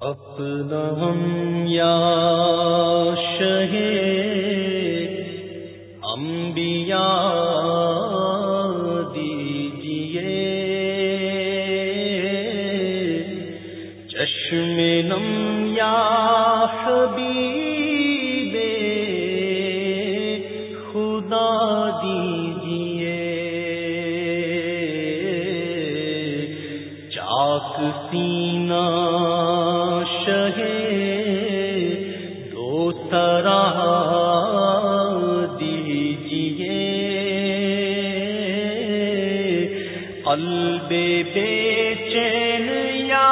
اپنا ہم یا شہ انبیاء قلب بے چین یا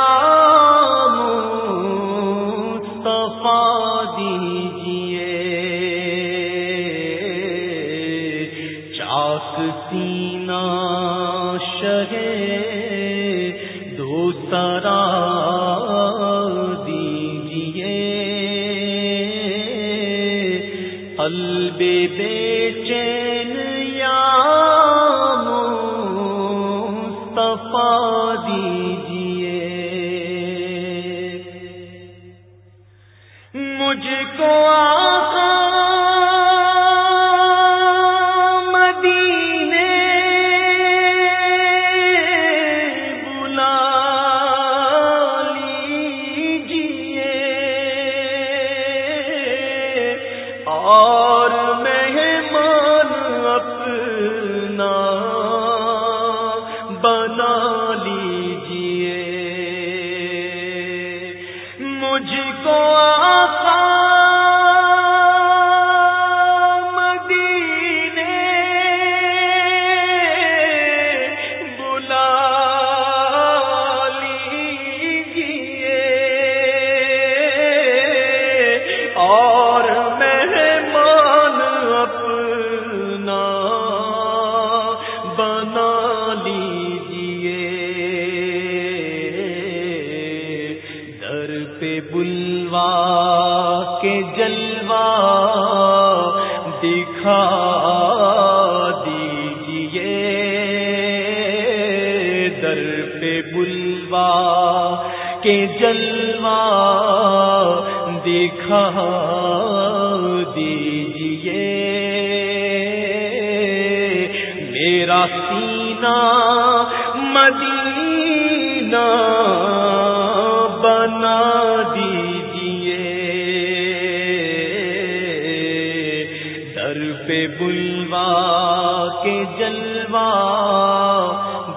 مصطفیٰ دیجیے چاک سینہ شہے دو سرا دیجیے قلب بے مجھ کے جلوا دکھا دیجیے در پہ بلوا کے جلوا دکھا دیجیے میرا سینہ مدینہ بلوا کے جلوا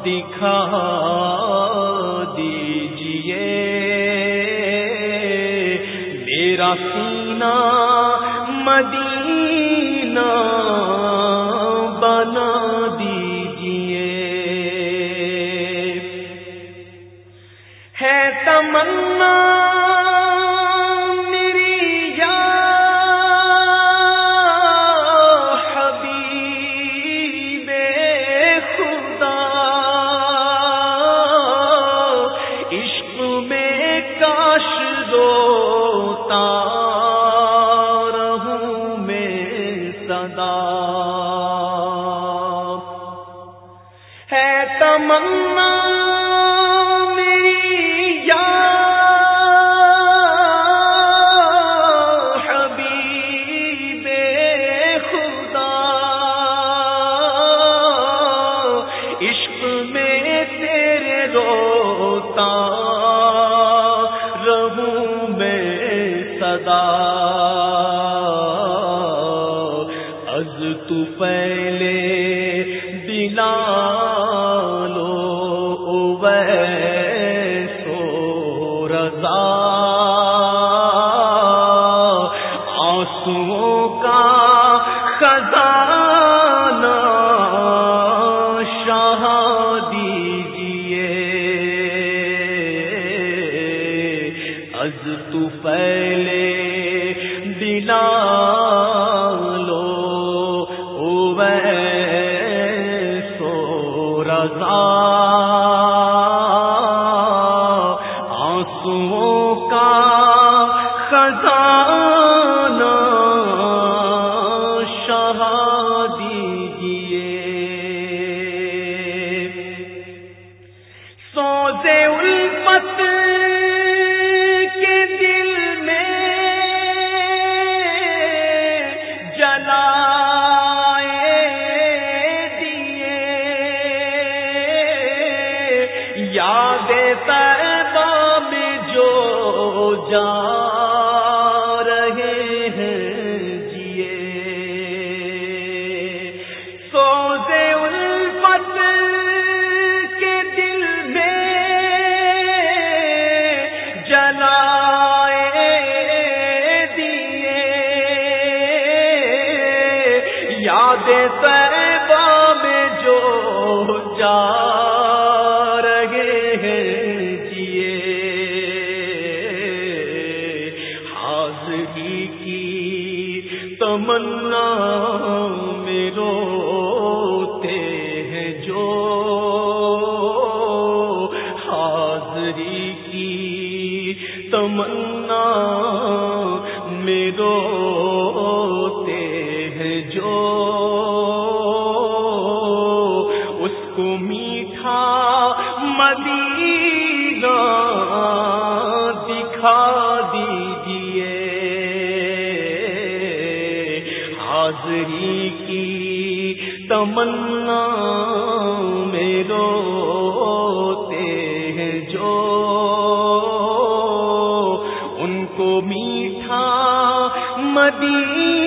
دکھا دیجیے میرا سینہ ہے تمنا میری یا حبیب خدا عشق میں تیرے روتا جا رہے ہیں جیے۔ سوزے پت کے دل میں، جلائے دیے۔ یاد طیبہ میں جو جا حاضری کی تمنا میں روتے ہیں جو ان کو میٹھا مدینہ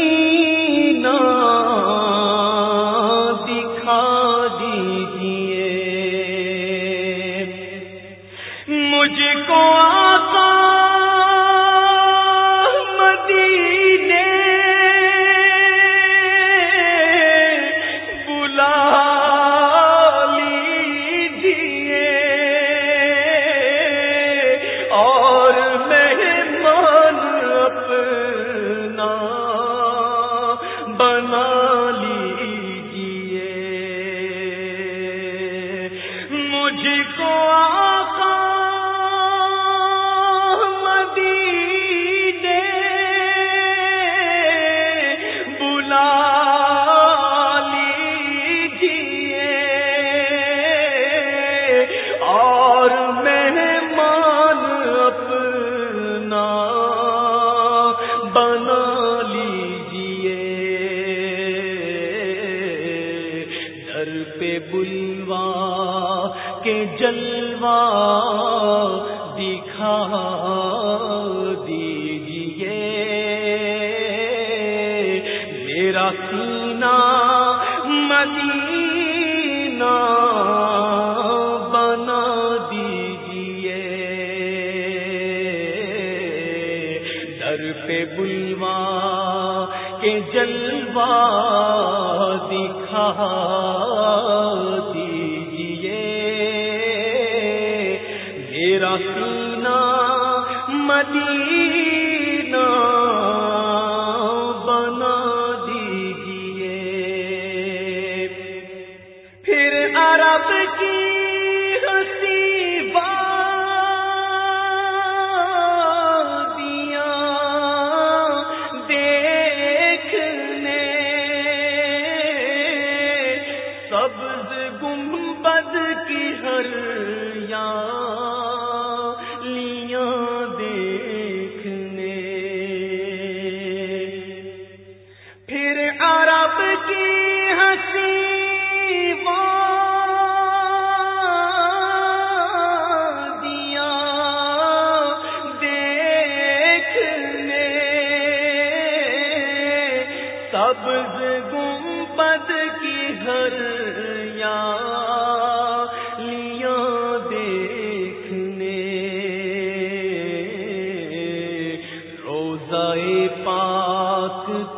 مدینہ بنا دیجیے۔ در پہ بلوا کے جلوہ دکھا دیجیے۔ میرا سینہ مدینہ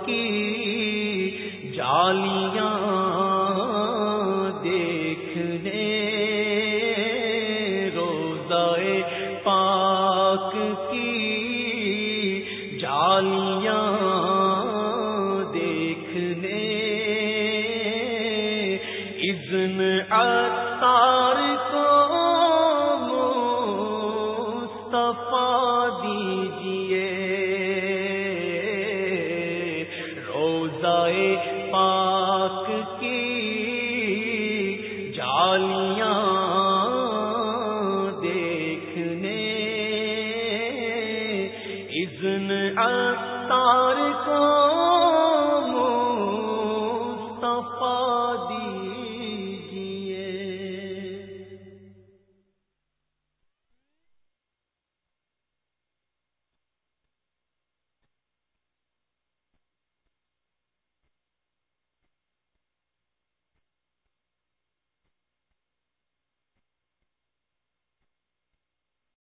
کی سدائے